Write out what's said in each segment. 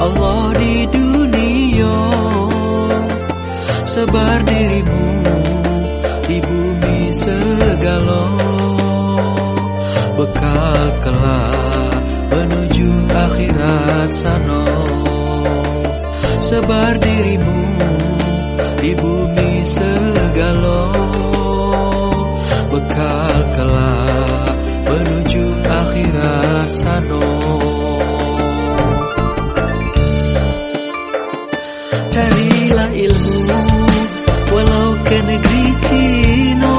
Allah di dunia Sebar dirimu di bumi segala. Bekal kelak menuju akhirat sana. Sebar dirimu di bumi segala. Bekal kelak menuju akhirat sana. Carilah ilmu walau ke negeri Cina.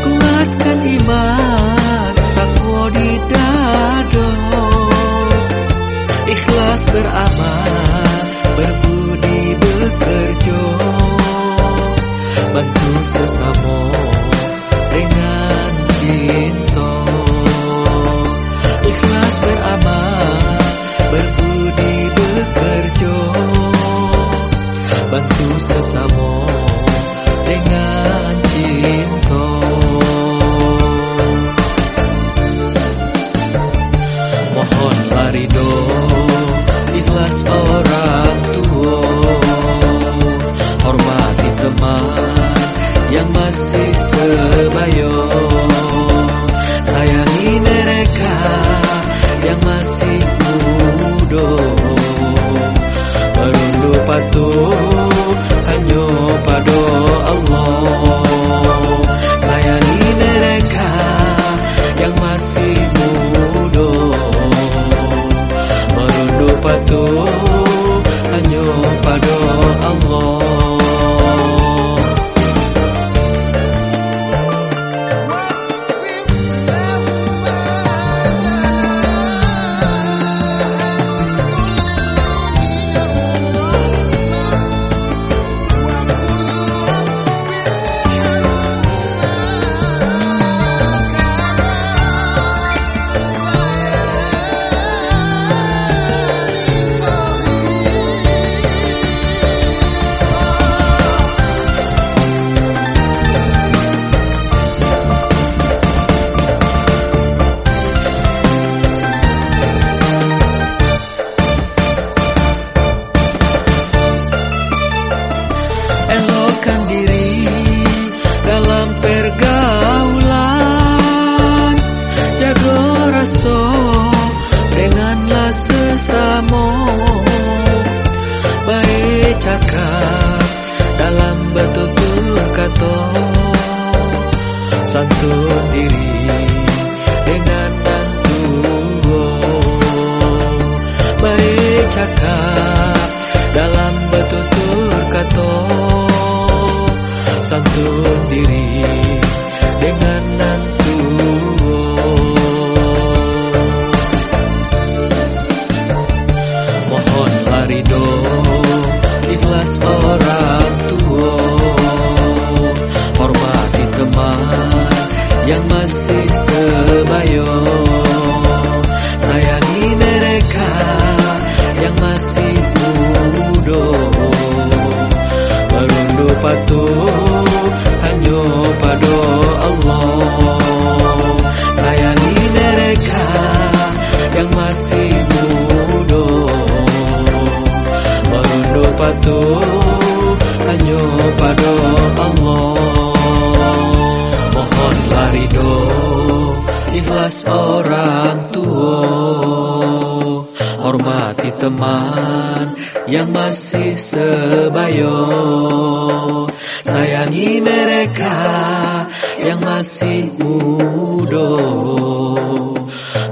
Kuatkan iman takwa di dada. Ikhlas beramal berbudi bekerja. Bantu sesama sesama dengan cinta. Mohonlah ridho ikhlas orang tua. Hormati teman yang masih sebaya Sayangi mereka yang masih muda. Merundu patuh pada Allah cakap dalam betutur kata santun diri dengan baik cakap dalam betutur kata santun diri dengan nantua mohonlah ridho ikhlas orang tua. Hormati teman yang masih sebaya patuh hanya pada Allah. Mohonlah ridho ikhlas orang tua. Hormati teman yang masih sebaya sayangi mereka yang masih muda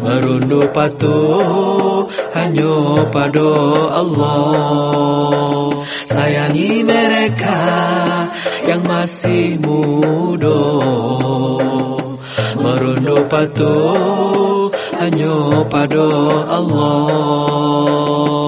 merundu patuh hanya pada Allah. Sayangi mereka yang masih muda. Merundu patuh hanya pada Allah